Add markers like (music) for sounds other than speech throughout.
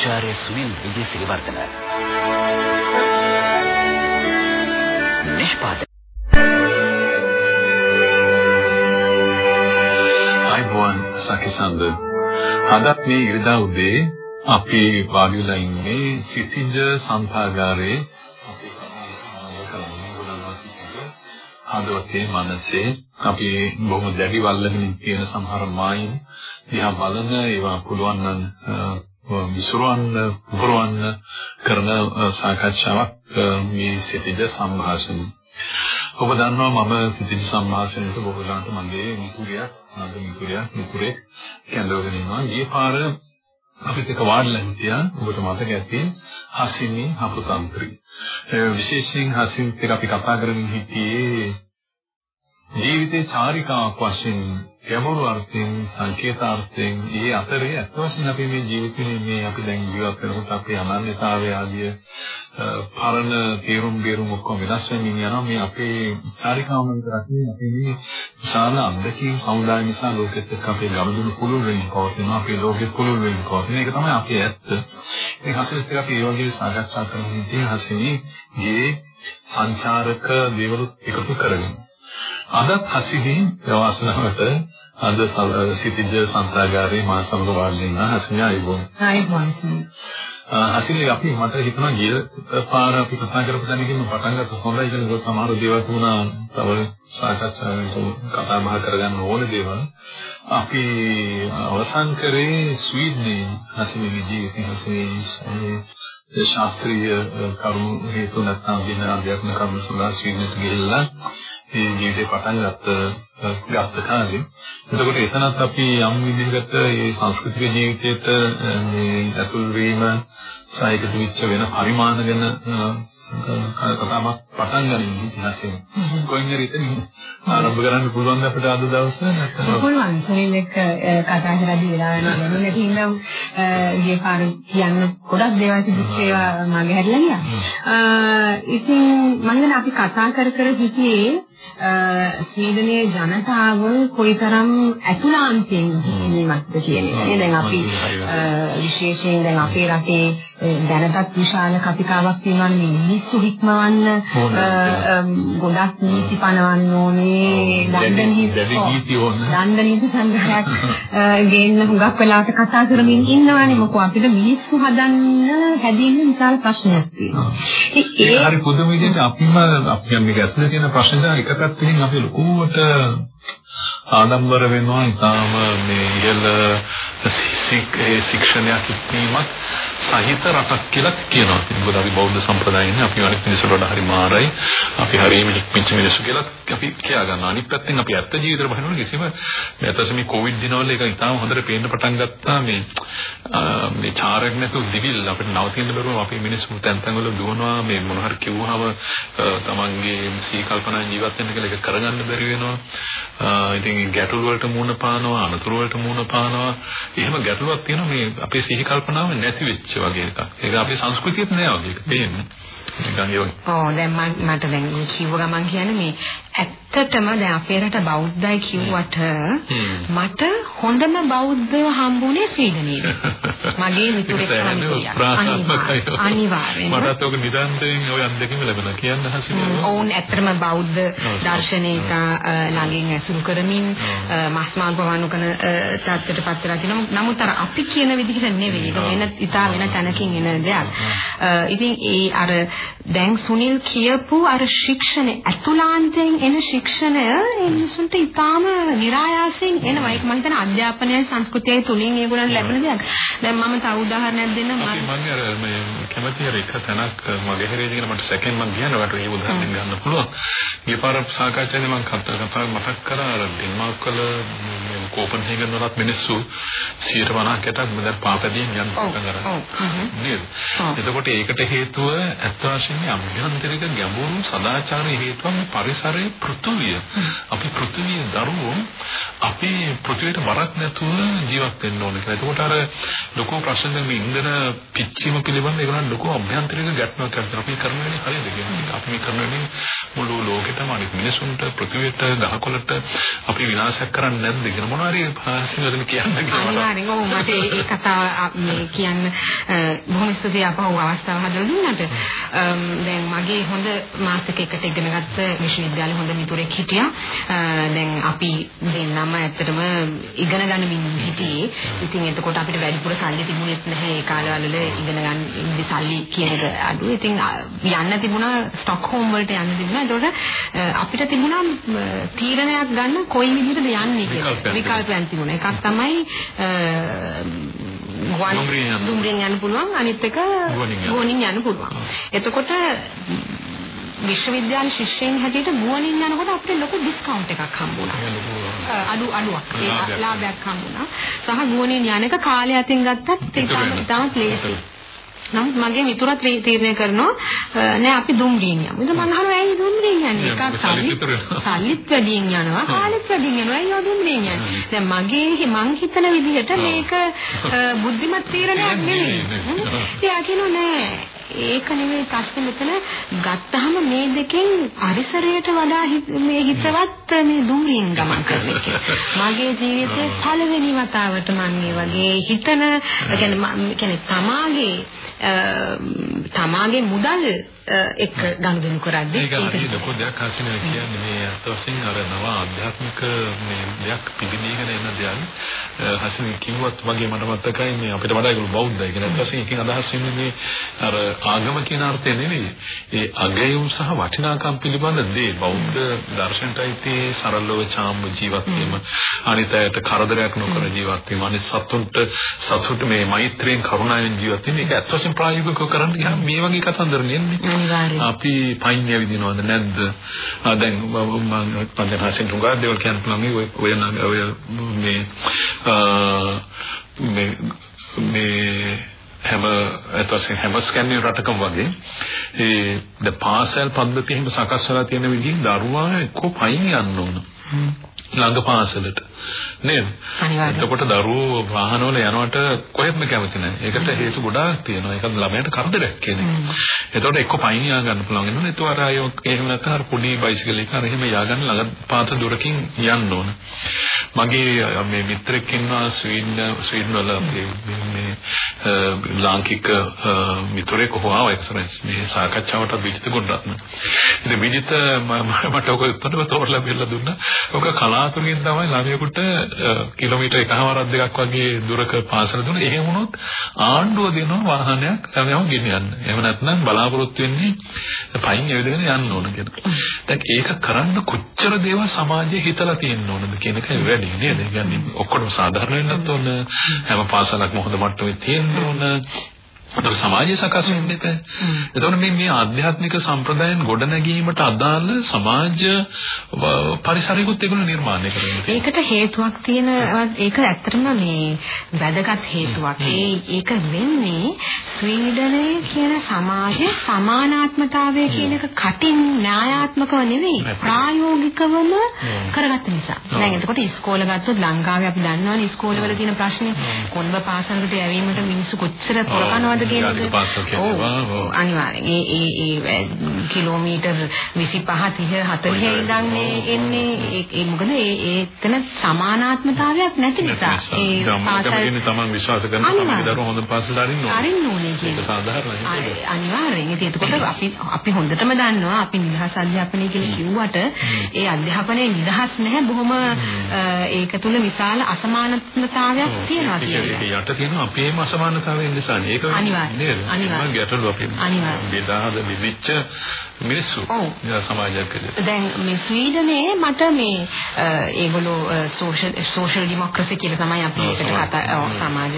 ආචාර්ය සුනිල් විජේසිරිවර්ධන. නිෂ්පාදක අයිබෝන් සකිසන්ද අදත් මේ ඉරිදා උදේ අපි වාඩිලා ඉන්නේ සිසිජ සම්පාගාරයේ හදවතේ මනසේ අපි බොහොම දැඩි වල්ලගෙන තියෙන සමහර මායින් දිහා බලන ඒවා පුළුවන් නම් විසුරවන්න පුරවන්න කරන සාකච්ඡාවක් මේ සිටිද සංభాෂණ. ඔබ දන්නවා මම සිටිද සංభాෂණයට බොහෝලාට මගේ මිතුරියක් මගේ මිතුරියක් මිතුරෙක් කැඳවගෙන ඉන්නවා. ඊයේ පාර අපිත් එක වාඩිලා හිටියා. ඔබට මතක ඇති හසිනි හපුතන්ත්‍රි. විශේෂයෙන් හසින් එක්ක අපි කතා කරමින් හිටියේ ජීවිතේ චාරිකාවක් වශයෙන් ගැඹුරු අර්ථයෙන් සංකේතාර්ථයෙන් ඒ අතරේ අත් වශයෙන් අපි මේ ජීවිතේ මේ අපි දැන් ජීවත් වෙනකොට අපේ අනන්‍යතාවය ආදිය පරණ තීරුම් බේරුම් ඔක්කොම වෙනස් වෙමින් යනවා. මේ අපේ චාරිකාවම විතරක් නෙවෙයි අපේ මේ විශාල අත්දැකීම් සමුදාය නිසා ලෝකෙත් එක්ක අපේ ගනුදෙනු පුළුල් වෙමින් පවතිනවා. අපේ ලෝකෙත් පුළුල් වෙමින් පවතින එක තමයි අපේ ඇත්ත. මේ හසුරුත් එක්ක අපි ඒ වගේ සාකච්ඡා කරමින් ඉතින් හසිනේ ගේ සංචාරක දේවලුත් එකතු කරගෙන. අදත් හසිනේ ප්‍රවාසනාවට අද සිටිජ සංස්ථාගාරයේ මා සමග වාඩි වෙන හසිනේ ආයිබෝන්. ආයිබෝන්. හසිනේ අපි මට හිතුණා ගිය පාර අපි කතා කරපු තැනකින් පටන් ගත්ත හොඳයි කියලා සමහර දේවල් තුනා තව සාකච්ඡාවෙන් කතා බහ කරගන්න ඕන දේවල්. අපි අවසන් කරේ ස්වීඩනයේ හසිනේ ජීවිතය හසිනේ ශාස්ත්‍රීය කරුණු හේතු නැත්නම් වින අධ්‍යාත්මික කරුණු සඳහා ස්වීඩනයට ගිහිල්ලා මේ ජීවිතේ පටන් ගත්ත ගත්ත කාලේ එතකොට එතනත් අපි යම් විදිහකට මේ සංස්කෘතික ජීවිතයට මේ ඇතුල් වීම සායක වෙච්ච වෙන පරිමාණ ගැන කතාවක් පටන් ගන්න ඉතිහාසයෙන්. කොයින් හරි ඉතින් ආරම්භ කරන්න පුළුවන් අපිට අද දවසේ? නැත්නම් පුළුවන්. සුනිල් එක්ක කතා කරද්දී වෙලා වෙනවා නැති ඉන්නම් ගිය පාර කියන්න ගොඩක් දේවල් තිබුත් ඒවා මගේ හැදලා ගියා ඉතින් මම අපි කතා කර කර හිටියේ ස්වීඩනයේ ජනතාව කොයිතරම් ඇතුළාන්තයෙන් ජීවත්ද කියන එක. දැන් අපි විශේෂයෙන් දැන් අපේ රටේ දැනටත් විශාල කතිකාවක් තියෙනවා මිනිස්සු හික්මවන්න ගොඩක් නීති පනවන්න ඕනේ. දණ්ඩ නීති දණ්ඩ නීති සංග්‍රහයක් ගේන්න හුඟක් වෙලාවට කතා කරමින් ඉන්නවානේ. මොකෝ අපිට මිනිස්සු හදන්න හැදෙන්න විශාල ප්‍රශ්නයක් තියෙනවා. ඒ හරි පුදුම විදිහට අපිම අපි මේ ගැස්නේ තියෙන ප්‍රශ්න එක එක පැත්තකින් අපි ලොකුවට ආඩම්බර වෙනවා. ඊටාම මේ ඉහළ ශික්ෂණයක් ඉක්මීමක් සහිත රටක් කියලා කියනවා. මොකද අපි බෞද්ධ සම්ප්‍රදායින් අපි අනිත් මිනිස්සුන්ට වඩා හරි මාරයි. අපි හරියම ඉක්මිච්ච මිනිස්සු කියලා අපි කියා ගන්නවා. අනිත් පැත්තෙන් අපි ඇත්ත ජීවිතේ බලනකොට කිසිම නැතස මේ කොවිඩ් දිනවල ඒක ඉතාම හොඳට පේන්න පටන් ගත්තා මේ මේ චාරයක් නැතුව දිවිල් අපිට නවතින්න බැරුව අපි මිනිස්සු තැන් තැන් වල දුවනවා මේ මොන හරි කිව්වහම තමන්ගේ සී කල්පනා ජීවත් වෙන්න කියලා ඒක කරගන්න බැරි වෙනවා. ඉතින් ගැටලු වලට මුහුණ පානවා අනතුරු වලට මුහුණ පානවා. එහෙම ගැටලුවක් තියෙනවා මේ අපේ සිහි කල්පනාව නැති වෙච්ච වගේ එකක්. ඒක අපේ සංස්කෘතියත් නෑ වගේ එක. තේරෙන්නේ. ඔව් දැන් මට දැන් කිව්ව ගමන් කියන්නේ මේ ඇත්තටම දැන් අපේ රට බෞද්ධයි කිව්වට මට හොඳම බෞද්ධයෝ හම්බුනේ ස්වීඩනයේ. මගේ මිතුරෙක් අනිවාර්යයෙන්. මටත් ඔක නිරන්තරයෙන් ඔය අත්දැකීම ලැබෙනවා කියන්න හසිනේ. ඔවුන් ඇත්තටම බෞද්ධ දර්ශනයක ළඟින් ඇසුරු කරමින් මස් මාංශ වවනු කරන තත්ත්වයට පත් වෙලා තියෙනවා. නමුත් අර අපි කියන විදිහට නෙවෙයි. ඒක වෙන ඉතා වෙන තැනකින් එන දෙයක්. ඉතින් ඒ අර දැන් සුනිල් කියපු අර ශික්ෂණය අතුලාන්තයෙන් එන ශික්ෂණය ඒ මිනිසුන්ට ඉතාම નિરાයාසයෙන් එනවා. ඒක මම හිතන අධ්‍යාපනයයි සංස්කෘතියයි තුලින් ඒගොල්ලන් ලැබෙන දෙයක්. දැන් මම තව උදාහරණයක් දෙන්නම්. මම අර මේ කැමති අර එක තැනක් මගේ හැරෙදි කියලා මට සැකෙන් මම කියනකොට ඒ උදාහරණයක් ගන්න පුළුවන්. ඊපාර සාකච්ඡාවේ මම කතා කතා මතක් කරා අර ඩෙන්මාර්ක් වල කෝපන්හේගන් වලත් මිනිස්සු 150කටත් මෙතන පාපදීන් යන පටන් ගන්නවා. එතකොට ඒකට හේතුව වශයෙන්ම අභ්‍යන්තරික ගැඹුරු සදාචාරයේ හේතුව පරිසරයේ පෘථුවිය. අපි පෘථුවිය දරුවෝ අපි පෘථුවියට වරක් නැතුව ජීවත් වෙන්න ඕනේ කියලා. එතකොට අර ලොකු ප්‍රශ්න මේ ඉන්ධන පිච්චීම පිළිබඳ ඒගොල්ලන් ලොකු අභ්‍යන්තරික ගැටලුවක් කරනවා. අපි කරන දේ හරියද කියන්නේ. අපි මේ කරන දේ මුළු ලෝකෙටම අනිත් මිනිසුන්ට පෘථිවියට ගහකොළට අපි විනාශයක් කරන්නේ නැද්ද කියන මොනවා හරි සිංහලෙන් කියන්න කියලා. අනිවාර්යෙන් ඔව් මට ඒ කතාව මේ කියන්න බොහොම ස්තුතියි අපහු අවස්ථාව හදලා දුන්නට. දැන් මගේ හොඳ මාසික එකට ඉගෙනගත්ත විශ්වවිද්‍යාලේ හොඳ මිතුරෙක් හිටියා. දැන් අපි දෙන්නම ඇත්තටම ඉගෙන ගන්නමින් හිටියේ. ඉතින් එතකොට අපිට වැඩිපුර සල්ලි තිබුණෙත් නැහැ ඒ කාලවල ඉගෙන ගන්න සල්ලි කියන එක අඩු. ඉතින් යන්න තිබුණා ස්ටොක්හෝම් වලට යන්න තිබුණා. ඒතකොට අපිට තිබුණා තීරණයක් ගන්න කොයි විදිහටද යන්නේ කියලා. විකල්පයන් තිබුණා. එකක් තමයි දුම්රියෙන් යන්න පුළුවන් අනිත් එක ගුවනින් යන්න පුළුවන්. එතකොට විශ්වවිද්‍යාල ශිෂ්‍යයන් හැටියට ගුවනින් යනකොට අපිට ලොකු ඩිස්කවුන්ට් එකක් හම්බුණා. අඩු අඩුවක් ලාභයක් හම්බුණා. සහ ගුවනින් යන එක කාලය අතින් ගත්තත් ඒක තමයි ප්ලේසි. නමුත් මගේ මිතුරත් තීරණය කරනවා නෑ අපි දුම්රියෙන් යමු. ඉතින් මම අහනවා ඇයි දුම්රියෙන් යන්නේ? එකක් සල්ලිත් (laughs) වැඩියෙන් යනවා, කාලෙත් වැඩියෙන් යනවා. ඇයි දුම්රියෙන් යන්නේ? දැන් මගේ මං හිතන විදිහට මේක බුද්ධිමත් තීරණයක් නෙවෙයි. එයා කියනවා නෑ ඒක නෙමෙයි ප්‍රශ්නේ මෙතන ගත්තාම මේ දෙකෙන් පරිසරයට වඩා මේ හිතවත් මේ දුම්රියෙන් ගමන් කරන එක. මගේ ජීවිතේ පළවෙනි වතාවට මම මේ වගේ හිතන කියන්නේ තමාගේ තමාගේ මුදල් එක්ක ගනුදෙනු කරද්දී ඒක හරි ලොකු දෙයක් හසිනා කියන්නේ මේ අතවසින් අර නව ආධ්‍යාත්මික මේ දෙයක් පිළිදීගෙන එන දෙයක්. හසින කිව්වත් වගේ මට මතකයි මේ අපිට වඩා ඒක බෞද්ධයි කියන අතවසින් එකකින් අදහස් වෙන්නේ මේ අර ආගම කියන අර්ථය නෙවෙයි. ඒ අගයුම් සහ වටිනාකම් පිළිබඳ දේ. බෞද්ධ දර්ශනටයි තේ සරලව චාම්බ ජීවත් වීම. අනිත් අයට කරදරයක් නොකර ජීවත් වීම. අනිත් සතුන්ට සතුට මේ මෛත්‍රියෙන් කරුණාවෙන් ජීවත් වීම. ඒක අත්වසින් ප්‍රායෝගිකව කරන්න මේ වගේ කතන්දර නෙන්නේ අනිවාර්යයෙන්. අපි පයින් යවිදිනවද නැද්ද? ආ දැන් මම පන්දහසෙන් තුඟා දේවල් කියන්න පුළුවන් ඔය ඔය ඔය මේ මේ මේ හැම එතකොට හැම ස්කැන්ඩිනේව් රටකම වගේ ඒ ද පාසල් පද්ධතිය හිම සකස් වෙලා තියෙන විදිහින් දරුවා එක්ක පයින් යන්න ඕන. ළඟ පාසලට නේද? එතකොට දරුවෝ වාහනවල යනකොට කොහෙත්ම කැමති නැහැ. ඒකට හේතු ගොඩාක් තියෙනවා. ඒක ළමයට කරදරයක් කියන එක. එතකොට එක්ක පයින් යා ගන්න පුළුවන් වෙනවා. ඒතකොට අර අය එහෙම නැත්නම් අර පොඩි බයිසිකල් එක අර එහෙම යා ගන්න ළඟ පාත දුරකින් යන්න ඕන. මගේ මේ මිත්‍රෙක් ඉන්නවා ස්වීඩන් ස්වීඩන් වල මේ ලාංකික මිතුරෙක් කොහොමද එක්ස්පීරියන්ස් මේ සාකච්ඡාවට විජිත ගොඩක්. ඉතින් විජිත මට ඔක උත්තරව තෝරලා බෙල්ල දුන්නා. ඔක කලාතුරකින් තමයි ළමයෙකුට කිලෝමීටර් එකමාරක් දෙකක් වගේ දුරක පාසල දුන්න. එහෙම වුණොත් ආණ්ඩුව දෙනවා වාහනයක් ළමයාව ගෙනියන්න. එහෙම නැත්නම් බලාපොරොත්තු වෙන්නේ පයින් ඇවිදගෙන යන්න ඕන කියලා. දැන් ඒක කරන්න කොච්චර දේවල් සමාජයේ හිතලා තියෙන්න ඕනද කියන එකයි වැඩි නේද? ඒ කියන්නේ ඔක්කොම සාධාරණ වෙන්නත් ඕන. හැම පාසලක්ම හොඳ මට්ටමේ තියෙන්න ඕන. ඒක සමාජය සකස් වෙන්න එපා. එතකොට මේ මේ ආධ්‍යාත්මික සම්ප්‍රදායන් ගොඩනැගීමට අදාළ සමාජ පරිසරයකුත් ඒගොල්ලෝ නිර්මාණය කරනවා. ඒකට හේතුවක් තියෙන ඒක ඇත්තටම මේ වැදගත් හේතුවක්. ඒක වෙන්නේ ස්වීඩනයේ කියන සමාජයේ සමානාත්මතාවය කියන එක කටින් න්‍යායාත්මකව නෙවෙයි ප්‍රායෝගිකවම කරගත්ත නිසා. දැන් එතකොට ඉස්කෝල ගත්තොත් ලංකාවේ අපි දන්නවනේ ඉස්කෝලවල තියෙන ප්‍රශ්නේ කොන්ද පාසලකට යැවීමට මිනිස්සු කොච්චර පොරකනවද කියන එක. ඔව් අනිවාර්යෙන්. ඒ ඒ ඒ කිලෝමීටර් 25 30 40 ඉඳන් එන්නේ ඒ මොකද ඒ ඒතන සමානාත්මතාවයක් නැති නිසා ඒ පාසල් තමයි විශ්වාස කරන තමයි දරුවෝ හොඳ පාසලට අරින්න ඕනේ. අරින්න ඕනේ කියන්නේ. සාධාරණයි. අනිවාර්යෙන්. ඒක එතකොට අපි අපි හොඳටම දන්නවා අපි නිදහස් අධ්‍යාපනය කියලා කිව්වට ඒ අධ්‍යාපනයේ නිදහස් නැහැ බොහොම ඒක තුල විශාල අසමානතාවයක් තියෙනවා කියන්නේ. ඒක යට තියෙන අපේම අසමානතාවයෙන් නිසා. ඒක අනිවාර්යයෙන්. අනිවාර්යයෙන්. මම ගැටලු අපි අනිවාර්යයෙන්. බෙදාද බෙදිච්ච මිනිස්සු. සමාජයක් විදිහට. දැන් මේ ස්වීඩනයේ මට මේ ඒගොල්ලෝ සෝෂල් සෝෂල් ඩෙමොක්‍රසි කියලා තමයි අපි ඒකට. කතා සමාජ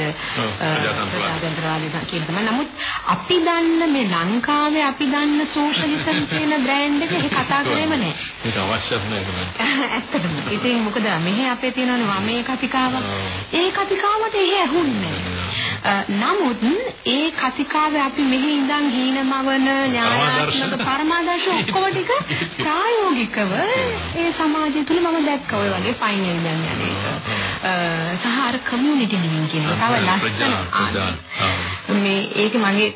ප්‍රජාතන්ත්‍රවාදී. කියලා තමයි. නමුත් අපි දන්න මේ ලංකාවේ අපි දන්න සෝෂලිසම් කියන බ්‍රෑන්ඩ් එක කතා කරේම නැහැ. ඒක අවශ්‍යත් නෑ (laughs) ඇත්තටම. ඉතින් මොකද මෙහි අපේ තියෙනවනේ වමේ කතිකාව. ඒ කතිකාවට එහෙ ඇහුන්නේ නැහැ. නමුත් ඒ කතිකාවේ අපි මෙහි ඉඳන් හීනමවන ඥානාත්මක පරමාදර්ශ ඔක්කොම ටික ප්‍රායෝගිකව ඒ සමාජය තුල මම දැක්කා ඔය වගේ පයින් ඉඳන් යන එක. සහ අර කමියුනිටි ලිවිං කියන. තව ලස්සන. මේ ඒක මගේ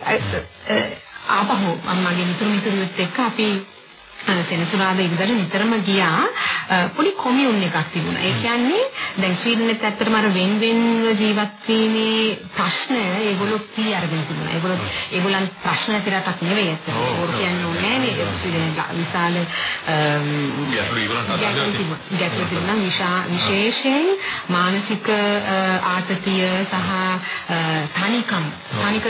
ආපහු මම මගේ මිතුරු මිතුරියොත් එක්ක අපි සෙනසුරාදා ඉඳලා නිතරම ගියා පොඩි කොමියුන් එකක් තිබුණා. ඒ කියන්නේ දැන් ස්වීඩනෙත් ඇත්තටම අර වෙන් වෙන්ව ජීවත් වීමේ ප්‍රශ්න ඒගොල්ලෝ කී අරගෙන තිබුණා. ඒගොල්ලෝ ඒගොල්ලන් ප්‍රශ්න නැති රටක් නෙවෙයි ඇත්තටම. ඔව්, ඕක කියන්නේ. නෑ නේද? ස්වීඩනයේ විශාල ගැටලු විශේෂයෙන් මානසික ආතතිය සහ තනිකම් තනික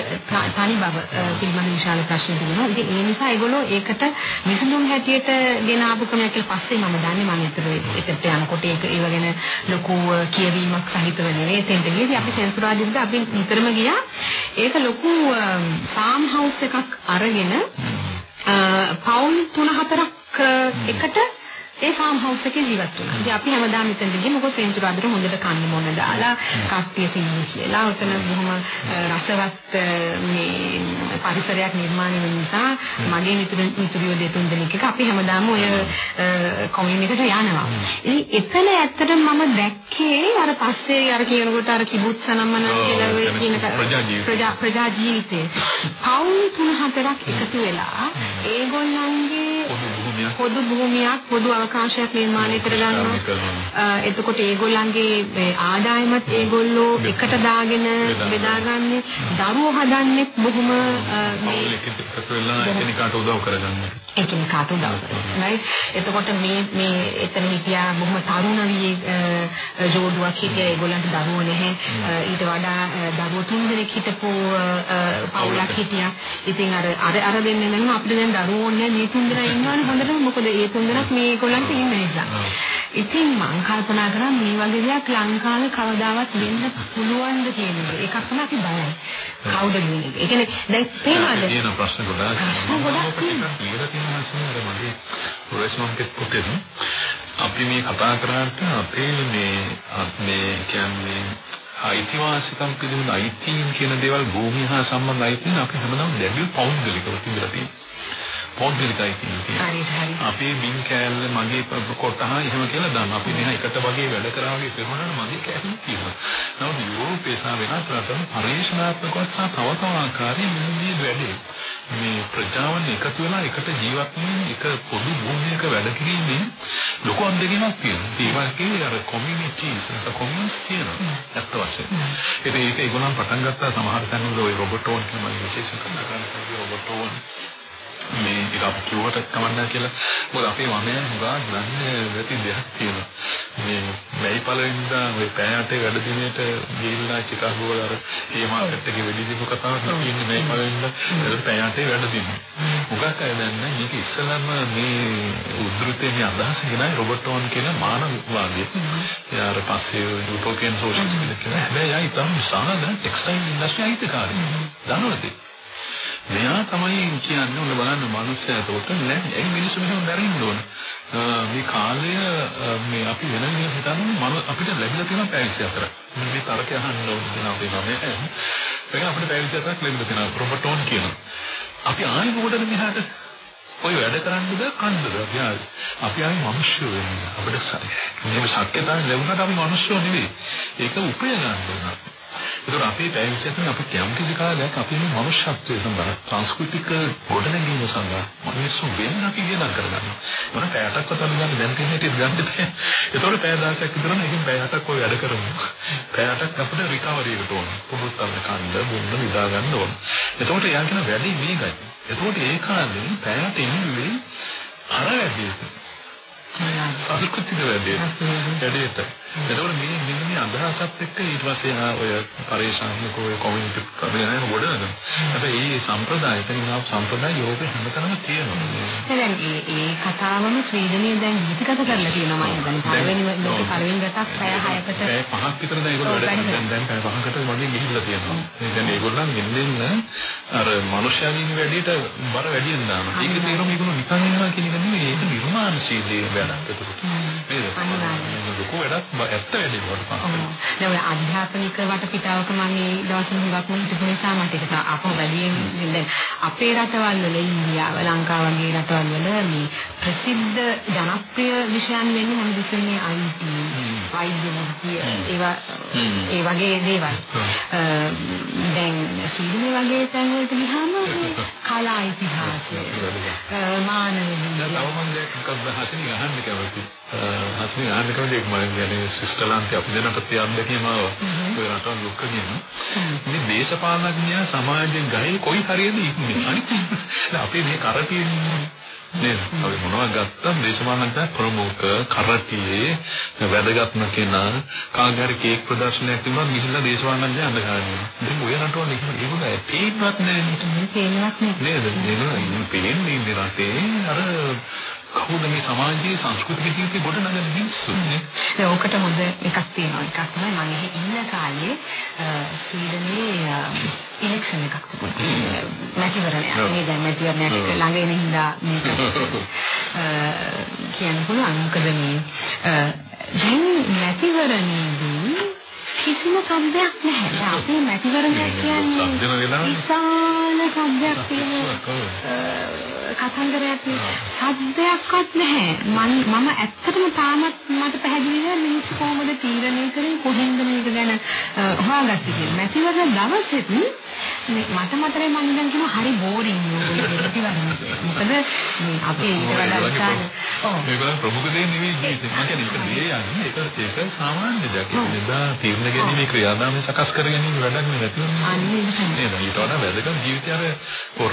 තනි බව පිළිබඳ විශාල ප්‍රශ්න තිබුණා. ඉතින් ඒ නිසා ඒගොල්ලෝ ඒකට විසඳුම් හැටියට ගෙන ආපු ක්‍රමයක් කියලා පස්සේ මම දන්නේ මම ඒතර ඒකට යනකොට ඒක ඒව ගැන ලොකු කියවීමක් සහිතව නෙවෙයි එතෙන්ට ගියදී අපි සෙන්සුරාජින්ද අපි නිතරම ගියා. ඒක ලොකු ෆාම් හවුස් එකක් අරගෙන පවුල් 3-4ක් එකට ඒ ෆාම් හවුස් එකේ ජීවත් වුණා. ඉතින් අපි හැමදාම මෙතනට ගිහින් මොකද සෙන්සුරාදට හොඳට කන්න මොන දාලා කට්ටිය සින්න කියලා. උතන බොහොම රසවත් මේ පරිසරයක් නිර්මාණය වෙන නිසා මගේ මිතුරු මිතුරියෝ දෙතුන් දෙනෙක් එක අපි හැමදාම ඔය කොමියුන් එකට යනවා. ඉතින් එතන ඇත්තටම මම දැක්කේ අර පස්සේ අර කියනකොට අර කිබුත් සනම්මන ඔව්, කියලා ඔය එතන කියන ප්‍රජා. ප්‍රජා ජීවිතේ. පවුල් තුන හතරක් එකතු වෙලා ඒගොල්ලන්ගේ භූමියක් පොදු භූමියක් පොදු අවකාශයක් නිර්මාණය කරගන්නවා. එතකොට ඒගොල්ලන්ගේ මේ ආදායමත් ඒගොල්ලෝ එකට දාගෙන බෙදාගන්න. දරුවෝ හදන්නේ බොහොම මේ එකට වෙලා එකිනෙකාට උදව් කරගන්න. එකිනෙකාට උදව් right? එතකොට මේ මේ එතන හිටියා බොහොම තරුණ වී ජෝඩුවක් හිටියා ඒගොල්ලන්ට දරුවෝ නැහැ. ඊට වඩා දරුවෝ තුන් දෙනෙක් හිටපු පවුලක් හිටියා. ඉතින් අර අර අර දෙන්නේ නම් අපිට දැන් දරුවෝ නැහැ. මේ තුන් දෙනා ඉන්නවනේ හොඳටම. මොකද ඒ තුන් දෙනාත් මේ ඒගොල්ලන්ට ඉන්න නිසා. ඉතින් මම කල්පනා කරා මේ වගේ දෙයක් ලංකාවේ කවදාවත් වෙන්න පුළුවන්ද කියන එක. ඒකක් තමයි අපි බලන්නේ. කවුද කියන එක. ඒ කියන්නේ දැන් තේරෙනවද? තියෙන ප්‍රශ්න ගොඩාක් ප්‍රශ්න ගොඩාක් තියෙනවා. තියෙනවා සමහර මගේ ප්‍රොෆෙෂනල් පොතේ අපි මේ කතා කරාට අපේ මේ මේ කියන්නේ අයිතිවාසිකම් පිළිබඳ අයිතීන් කියන දේවල් භූමිය හා සම්බන්ධ අයිතීන් අපි හැමදාම දැඩිව පෞද්ගලිකව තිබිලා තියෙනවා. හරි හරි. අපේ බින් කෑල්ල මගේ කොටහ එහෙම කියලා දාන්න. අපි මෙහා එකට වගේ වැඩ කරාගේ පෙරහරන මගේ කෑල්ල කියනවා. නමුත් යුරෝපයේ සහ වෙනත් රටවල පරිශනාත්මකව සහ තව තව ආකාරයෙන් මේ වැඩේ මේ ප්‍රජාවන් එකතු වෙලා එකට ජීවත් වෙන එක පොදු භූමියක වැඩ කිරීමෙන් ලොකු අත්දැකීමක් තියෙනවා. ඒ වගේ අර කොමියුනිටිස් නැත්නම් කොමියුන්ස් තියෙනවා. ඇත්ත වශයෙන්ම. ඒක ඒක ඒගොල්ලන් පටන් ගත්තා සමහර තැන්වල ඔය රොබෝටෝන් කියන විශේෂ කතා කරන රොබෝටෝන් මේ ටික අපි කිව්වට කමන්න කියලා. මොකද අපේ වමයන් හුඟා දන්නේ නැති දෙයක් තියෙනවා. මේ මැයි පළවෙනිදා ওই පෑයටේ වැඩ දිනේට ගිහිල්ලා චිකාගෝ වල අර ඒ මාකට් එකේ වෙඩි දීපු කතාවක් තියෙන්නේ මැයි පළවෙනිදා ඒක පෑයටේ වැඩ දිනේ. හුඟක් අය දන්නේ මේක ඉස්සෙල්ලාම මේ උද්ෘතයේ මේ අදහස ගෙනයි රොබර්ටෝන් කියන මානවවාදී. එයා අර පස්සේ යුටෝපියන් සෝෂලිස්ට් කියලා හැබැයි ආයි තම විශාල ටෙක්ස්ටයිල් ඉන්ඩස්ට්‍රි අයිතිකාරී දන්නවද මෙයා තමයි කියන්නේ ඔන්න බලන්න මිනිස්සයා එතකොට නෑ ඒ මිනිස්සු මෙහෙම මැරෙන්න ඕන. මේ කාලය මේ අපි වෙන විදිහට හිතන්නේ මන අපිට ලැබිලා තියෙන පැය 24. මේ තරක අහන්න ඕන දෙන අපේ නම. ඒක අපිට පැය 24ක් ලැබිලා තියෙනවා රොබර්ටෝන් කියනවා. අපි ආයෙ මොකටද මෙහාට ඔය වැඩ කරන්නද කන්නද අපි ආයි අපි ආයි මිනිස්සු වෙන්නේ අපිට මේ ශක්‍යතාවය ලැබුණාට අපි මිනිස්සු නෙවෙයි ඒක උපය ගන්න ඕන ඒතර අපේ පැවිද්දෙන් අපි යම් කිසි කාලයක් අපි මේ මනුෂ්‍යත්වයේ සම්බන්ධ සංස්කෘතික ගොඩනැගීම සඳහා මිනිස්සු වෙන අපි ගෙනත් කරගන්නවා. මොන පැයටක්වත් අපි ගන්න දැන් තියෙන හැටි ගන්න බෑ. ඒතකොට පැය 16ක් විතර නම් එකකින් පැයටක් ඔය වැඩ කරමු. පැයටක් අපිට රිකවරි එකට ඕන. පොදුත් අපිට කන්න බොන්න නිදා ගන්න ඕන. ඒතකොට යා කියන වැඩි මේකයි. ඒතකොට ඒ කාලේ පැයට ඉන්නේ අර වැඩි සංස්කෘතික වැඩේට. වැඩේට. එතකොට මේ මෙන්න මේ අදහසත් එක්ක ඊට පස්සේ ආ ඔය පරිශාන්නික ඔය කොමියුනිටි කරගෙන ගොඩනගන. හැබැයි මේ සම්ප්‍රදාය එතනින් සම්ප්‍රදාය යෝගේ හැමතැනම තියෙනවා. දැන් ඒ ඒ කතාවම ස්වීඩනයේ දැන් ගීතගත කරලා තියෙනවා මම හිතන්නේ. පළවෙනි ලෝක පළවෙනි රටක් පැය 6කට පැය 5ක් විතර දැන් ඒගොල්ලෝ වැඩ කරන්නේ. දැන් පැය 5කට වගේ ගිහිල්ලා තියෙනවා. කියන්නේ ඒගොල්ලන් එන්නෙන්න අර මනුෂ්‍යයන්ගේ වැඩේට බර වැඩියෙන් දානවා. ඒක තේරුම ඒගොල්ලෝ නිකන් ඉන්නවා කියන එක නෙමෙයි. ඒක නිර්මාණශීලී වැඩක්. නේද? අනිවාර්යයෙන්. ලොකු වැඩක් ඇත්ත වැඩි පස්සේ. දැන් ඔය අධ්‍යාපනික වටපිටාවක මම මේ දවස්වල හුඟක් මම හිතපු නිසා මට ඒක අපෝ වැඩියෙන් දැන් අපේ රටවල් වල ඉන්දියාව ලංකාව වගේ රටවල් වල මේ ප්‍රසිද්ධ ජනප්‍රිය විෂයන් වෙන්නේ හැමදෙස්සම මේ IT වෛද්‍ය විද්‍ය ඒවා ඒ වගේ දේවල්. දැන් සීලේ වගේ තැන් වලට ගියාම කලා ඉතිහාසය මානව දැන් තව මම දැක්කත් හසිනි අහන්න? කැමතියි. හසිනි අහන්න කැමතියි මම කියන්නේ ශ්‍රීස්තලාන්තේ අපි දෙන ප්‍රති අත්දැකීම ඔය රටවල් ලොක්ක කියන. මේ දේශපාලනඥයා සමාජයෙන් ගහේ කොයි හරියද ඉන්නේ? අනිත් අපි මේ කරටියෙන් නේද? අපි මොනවා ගත්තත් දේශපාලනඥයා ප්‍රමුඛ කරටියේ වැදගත්ම කෙනා කාගහරි කේක් ප්‍රදර්ශනයක් තිබුණා ගිහිල්ලා දේශපාලනඥයා අඳ ගන්නවා. ඉතින් ඔය රටවල එහෙම ඒගොල්ලෝ තේින්නවත් නැහැ නේද? නේද? පේන්නේ ඉන්නේ රටේ. අර කවුද මේ සමාජයේ සංස්කෘතික ජීවිතේ ගොඩනගන මිනිස්සු නේ. දැන් ඔකට හොඳ එකක් තියෙනවා. එකක් තමයි මම එහි ඉන්න කාලේ ස්වීඩනයේ ඉලෙක්ෂන් එකක් තිබුණා. මැතිවරණයක්. මේ දැන් මැතිවරණයක් ළඟ එන හින්දා මේක කියන්න පුළුවන්. මොකද මේ දැන් මැතිවරණයේදී කිසිම සම්බයක් නැහැ. අපේ මැතිවරණයක් කියන්නේ විශාල සම්බයක් තියෙන කතන්දරයක් શબ્දයක්වත් නැහැ. මම ඇත්තටම තාමත් මට පැහැදිලි නෑ මිනිස්සු කොහොමද තීරණය කරන්නේ කොහෙන්ද මේක ගැන හොයාගත්තේ කියලා. මැතිවරණ දවසෙත් මට මතරේ මම දැන් කියනවා හරි බෝරින්. මොකද මේ අපේ ඊට වඩා විශාල ඔව් මේක ප්‍රමුඛ දේ නෙවෙයි ජීවිතේ. මම කියන්නේ ඒක යන්නේ ඒක ඒක සාමාන්‍ය දෙයක්. ඒක නිදා තීරණ ගැනීම ක්‍රියාදාමය සකස් කර ගැනීම වැඩක් නෙවෙයි. අනේ නේද? ඊට වඩා වැදගත් ජීවිතය අර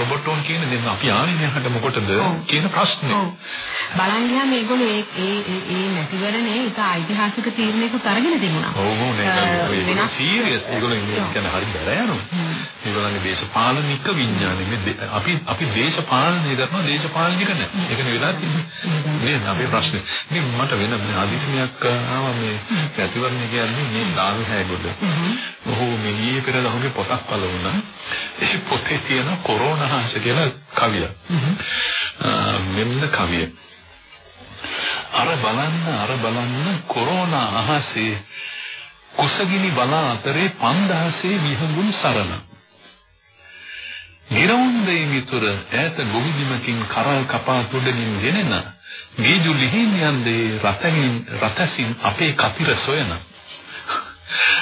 රොබොට්ටෝන් කියන දේ අපි ආන්නේ යහට මොකටද කියන ප්‍රශ්නේ. බලන් ගියාම මේගොල්ලෝ ඒ ඒ ඒ නැතිවරණේ ඒක ඓතිහාසික තීරණයකට අරගෙන තිබුණා. ඔව් ඔව් නේ. ඒක සීරියස්. ඒගොල්ලෝ කියන්නේ හරි බැල යනවා. ඒගොල්ලන්ගේ දේශපාලනික විඥානේ මේ අපි අපි දේශපාලනය කරනවා දේශපාලනික නැහැ. ඒක නේ වෙලා තියෙන්නේ. නේද අපේ ප්‍රශ්නේ. මේ මට වෙන ආදිස්මයක් ආවා මේ ප්‍රතිවර්ණ කියන්නේ මේ දාන හැගොඩ. ඔහු මේ ඊයේ පෙර දහුගේ පොතක් පළ වුණා. ඒ පොතේ තියෙන කොරෝනා කියලා කවිය. මෙන්න කවිය. අර බලන්න අර බලන්න කොරෝනා අහසේ කුසගිනි බලා අතරේ 5000 විහඟුන් සරණ. ගිරවුන්දේ මිතුර ඈත ගොවිබිමකින් කරල් කපා තුඩමින් ගෙනෙන ගීජු ලිහිණියන්දේ රතනින් රතසින් අපේ කපිර සොයන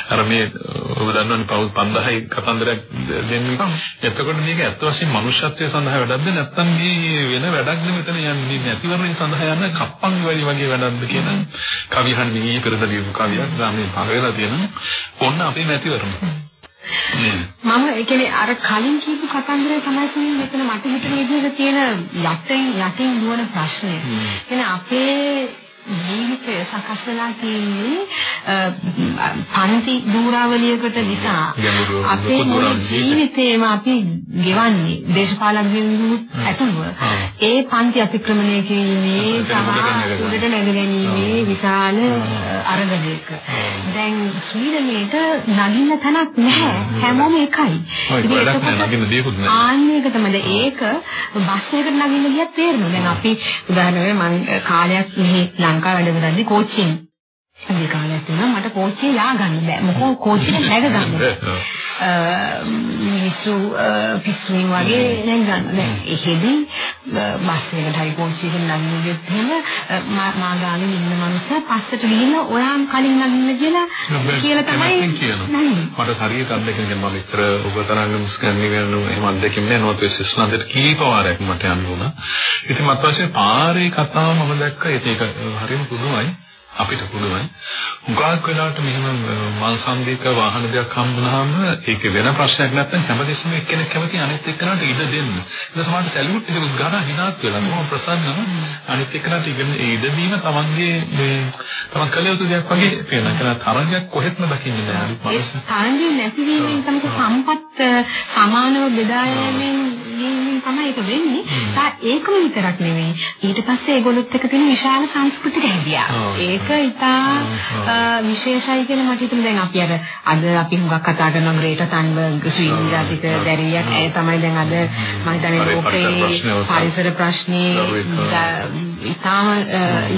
අර මේ ඔබ දන්නවනේ පවුල් 5000යි කතන්දරයක් දෙන්නේ. එතකොට මේක ඇත්ත වශයෙන්ම මනුෂ්‍යත්වයේ සඳහා වැඩක්ද නැත්නම් මේ වෙන වැඩක්ද මෙතන යන්නේ නැතිවරණය සඳහා යන කප්පන් වැඩි වගේ වැඩක්ද කියන කවියන් මේ පෙරද ලියපු කවියක් ගාමේ පහවෙලා තියෙනවා. ඔන්න අපේ නැතිවරණ. මම ඒ කියන්නේ අර කලින් කියපු කතන්දරය තමයි සුනිල් මෙතන මට හිතෙන විදිහට තියෙන යටින් යටින් දුවන ප්‍රශ්නේ. කියන්නේ අපේ ජීවිතය සකස් වෙලා තියෙන්නේ පන්ති දූරාවලියකට නිසා. අපේ මුළු ජීවිතේම අපි ගෙවන්නේ දේශපාලනඥයන් ඇතුළුව ඒ පන්ති අතික්‍රමණය කිරීමේ සහ උඩට නැගගැනීමේ විශාල අරගලයක. දැන් ස්වීඩනයේට නගින්න තැනක් නැහැ. හැමෝම එකයි. ආන්නේක තමයි. ඒක බස් එකකට නගින්න ගියත් තේරෙනවා. දැන් අපි උදාහරණයක් මම කාලයක් මෙහි ලංකාව වැඩ කරද්දි කෝච්චියෙන් ඒ කාලයක් තිබුණා මට කෝච්චිය යා ගන්න බෑ. මොකෝ කෝච්චියට නැග ගන්න මිනිස්සු පිස්සුවෙන් වගේ නැග ගන්න. දැන් එහෙදී බස් එකකට හරි කෝච්චියකට නගින්න ගියොත් එහෙම මා ගානේ ඉන්න මනුස්සයා පස්සට ගිහිල්ලා ඔයාම කලින් නගින්න කියලා කියලා තමයි මට හරියට අත්දැකීම් මම මෙච්චර ඔබ තරංග ස්කැන්ඩිනේවියානු එහෙම අත්දැකීම් නෑ. නොත් විශ්වනාන්දට කීප වාරයක් මට යන්න වුණා. ඉතින් මත් පස්සේ පාරේ කතාව මම දැක්කා. ඒක හරිම පුදුමයි අපිට පුළුවන් උගාක් වෙලාවට මෙහෙම මල් සම්දේක වාහන දෙයක් හම්බුනහම ඒක වෙන ප්‍රශ්නයක් නැත්නම් හැමදෙස්සම එක්කෙනෙක් කැමති අනිත් එක්කනට ඉඩ දෙන්න. ඒක තමයි සැලියුට් එක ගන්න හිනාත් වෙලා මොහොම ප්‍රසන්නව අනිත් එක්කනට ඉඩ දීම තමන්ගේ මේ තමන් කළ යුතු දෙයක් වගේ පේනවා. ඒක තරංගයක් කොහෙත්ම දකින්නේ නැහැ. ඒ තරංගය නැතිවීමෙන් තමයි සම්පත් සමානව බෙදා ගැනීමෙන් තමයි ඒක වෙන්නේ. තා ඒකම විතරක් නෙවෙයි. ඊට පස්සේ ඒගොල්ලොත් එක්ක තියෙන විශාල සංස්කෘතික හැදියාව. ඒක ඉතා විශේෂයි කියලා මට හිතෙනවා. දැන් අපි අර අද අපි හුඟක් කතා කරන ග්‍රේටා තන්බර්ග් ජාතික දැරියක්. ඒ තමයි දැන් අද මම හිතන්නේ ලෝකේ පරිසර ප්‍රශ්නේ ඉතාම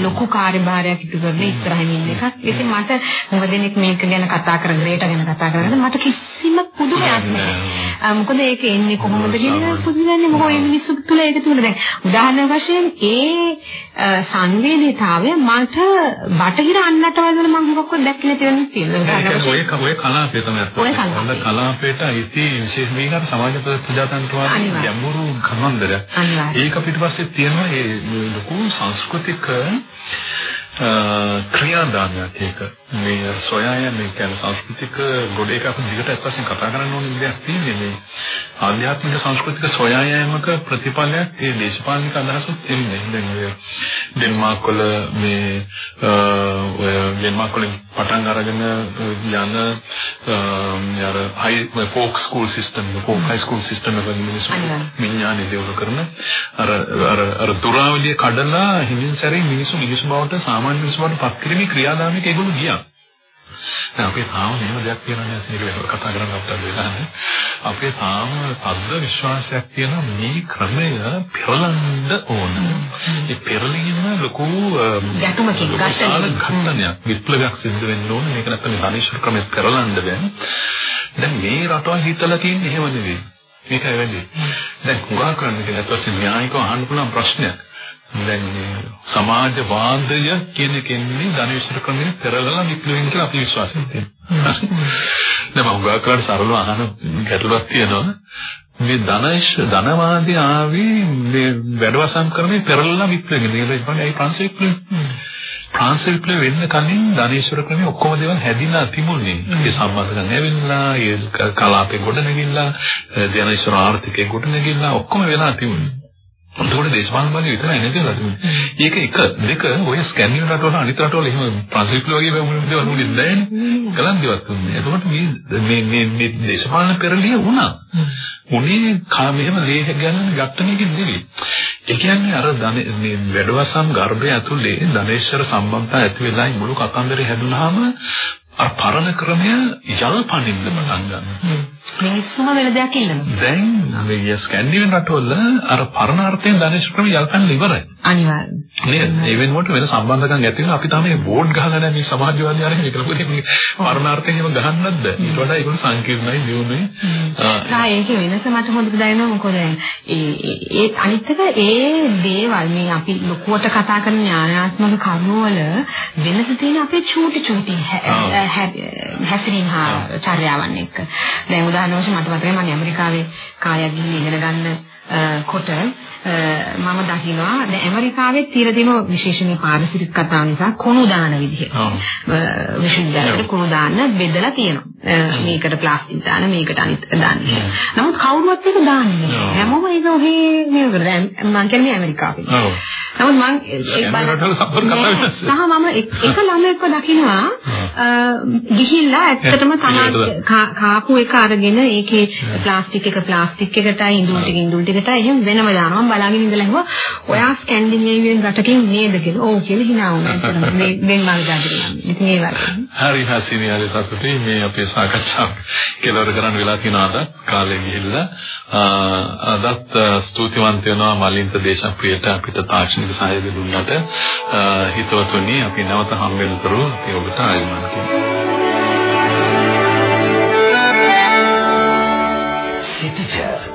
ලොකු කාර්යභාරයක් ඉටු කරන ඉස්සරහින් ඉන්න එකක්. ඉතින් මට හුඟ දෙනෙක් මේක ගැන කතා කරන ග්‍රේටා ගැන කතා කරනකොට මට කිසිම පුදුමයක් නැහැ. මොකද ඒක එන්නේ කොහොමද කියන පුදුමන්නේ මොකෝ මේ මිනිස්සු තුල ඒක තුල දැන්. උදාහරණ වශයෙන් ඒ සංවේදීතාවය මට බටහිර අන්නටවල් වල මම මොකක්වත් දැක්කේ නැති වෙන තියෙනවා. ඔය ඔය කලාපය තමයි. ඔය කලාපයට ඉති විශේෂ මේකට සමාජ ප්‍රජාතන්ත්‍රවාදී ගැඹුරු කමන්දරයක්. ඒක පිටිපස්සේ තියෙනවා. ඒ ලොකු සංස්කෘතික ක්‍රියාදාමයක් ඒක. මේ සොයාය මේ කියන්නේ සංස්කෘතික ගොඩේක අපි දිගට අත්වශයෙන් කතා කරන්න ඕන දෙයක් තියෙන්නේ මේ ආධ්‍යාත්මික සංස්කෘතික සොයායමක ප්‍රතිඵලයක් ඒ දේශපාලනික අදහසත් එන්නේ දැන් ඔය ඩෙන්මාර්ක් වල මේ ඔය ඩෙන්මාර්ක් වලින් පටන් අරගෙන යන යාර high folk school system folk high school system එක මිනිස්සු විඥානය දියුණු කරන අර අර අර දුරාවලිය කඩලා හිමින් සැරේ මිනිස්සු මිනිස්සු බවට සාමාන්‍ය මිනිස්සු බවට පත් කිරීමේ ක්‍රියාදාමයක ඒගොල්ලෝ ගියා දැන් අපේ තාම මෙහෙම දෙයක් කියනවා නේද කතා කරන්න අපට වෙලානේ. අපේ තාම තද්ද විශ්වාසයක් තියෙන මේ ක්‍රමය පෙරලන්න ඕන. ඒ පෙරලීම ලොකු ගැටුමකින් ඝට්ටනයක් විප්ලවයක් සිද්ධ වෙන්න ඕන. මේක නැත්නම් ධනිෂ්ඨ ක්‍රමෙ පෙරලන්න බෑ. දැන් මේ රටවල් හිතලා තියෙන්නේ එහෙම නෙවෙයි. මේකයි වෙන්නේ. දැන් කුගා කරන්න කියන ඊට න්‍යායිකව අහන්න පුළුවන් ප්‍රශ්නයක්. දැන් සමාජ වාදය කියන කෙන්නේ ධනවිශ්ල ක්‍රමයෙන් පෙරලලා විප්ලවයෙන් කියලා අපි විශ්වාසයෙන් තියෙනවා. දැන් මම උගා කරලා සරලව අහන ගැටලුවක් තියෙනවා. මේ ධනයිශ ධනවාදී ආවේ මේ වැඩවසම් ක්‍රමයෙන් පෙරලලා විප්ලවයෙන්. ඒක කියන්නේ ඒ ප්‍රංශ විප්ලවය. ප්‍රංශ විප්ලවය වෙන්න කලින් ධනේශ්වර ක්‍රමයේ ඔක්කොම දේවල් හැදිලා තිබුණේ. ඒ සම්බන්ධකම් ඇවිල්ලා, ඒ කලාපේ ගොඩ නැගිලා, ධනේශ්වර ආර්ථිකේ ගොඩ නැගිලා ඔක්කොම වෙලා තිබුණේ. එතකොට දේශපාලන බලය විතරයි නේද ලැබුණේ. ඒක එක දෙක ඔය ස්කැන්ඩිනේව් රටවල අනිත් රටවල එහෙම ප්‍රංශිකල වගේ දේවල් මුලින් දැනෙන්නේ. කලන් දේවත් උන්නේ. එතකොට මේ මේ මේ දේශපාලන පෙරලිය වුණා. උනේ කා මෙහෙම ලේහ ගන්න ගැටණයකින් නෙවෙයි. ඒ කියන්නේ අර මේ වැඩවසම් ගර්භය ඇතුලේ ධනේශ්වර සම්බන්ධතා ඇති වෙලා මුළු කතන්දරේ හැදුනහම අර පරණ ක්‍රමය යල්පනින්න පටන් ගන්නවා. මිනිස්සුම වෙන දෙයක් ඉල්ලනවා. දැන් මේ ස්කැන්ඩිනේවියන් රටවල අර පරණ අර්ථයෙන් ධනේශ ක්‍රමය යල්පන්න ඉවරයි. අනිවාර්යයෙන්. නේද? ඒ වෙනුවට වෙන සම්බන්ධකම් ඇති වෙනවා. අපි තමයි බෝඩ් ගහලා නැහැ මේ සමාජවාදී අරගෙන ඒක ලොකු මේ පරණ අර්ථයෙන් එහෙම ගහන්නත් බෑ. ඊට වඩා ඒක සංකීර්ණයි දියුණුයි. ආ ඒක වෙනස මට හොඳට දැනෙනවා මොකද ඒ ඒ අනිත් එක ඒ දේවල් මේ අපි ලොකුවට කතා කරන ඥානාත්මක කරුණු වල වෙනස තියෙන අපේ චූටි චූටි හැසිරීම හා චර්යාවන් එක්ක. දැන් උදාහරණ වශයෙන් මට මතකයි මම ඇමරිකාවේ කාලයක් ගිහින් ඉගෙන ගන්න කොට මම දකිනවා දැන් ඇමරිකාවේ තියෙන විශේෂම පාරිසරික කතා නිසා කුණු දාන විදිහ. විශ්වවිද්‍යාලවල කුණු දාන්න බෙදලා තියෙනවා. මේකට ප්ලාස්ටික් දාන මේකට අනිත් දාන්න. නමුත් කවුරුවත් ඒක දාන්නේ නැහැ. හැමෝම ඒක ඔහේ මේ කරා. මම කියන්නේ ඇමරිකාවේ. නමුත් මම ඒක බලන්න සහ මම එක ළමයෙක්ව දකිනවා ගිහිල්ලා ඇත්තටම තමයි කාපු එක අරගෙන ඒකේ ප්ලාස්ටික් එක ප්ලාස්ටික් එකටයි ඉඳුල් ටික ඉඳුල් ටිකටයි එහෙම වෙනම දානවා. මම බලාගෙන ඉඳලා හිතුවා ඔයා ස්කැන්ඩිනේවියන් රටකින් නේද කියලා? ඔව් කියලා hina වුණා. මේ ඩෙන්මාර්ක් නම් ඉතින් ඒ වගේ. හරි හසිනි හරි සතුටුයි. මේ අපේ සාකච්ඡාව කෙලවර කරන්න වෙලා තියෙනවා අද කාලේ ගිහිල්ලා. අදත් ස්තුතිවන්ත වෙනවා මලින්ත දේශප්‍රියට අපිට තාක්ෂණික සහයෝගය දුන්නට හිතවතුනි අපි නැවත හම් වෙනතුරු අපි ඔබට ආයුබෝවන් කියනවා සිටිජර්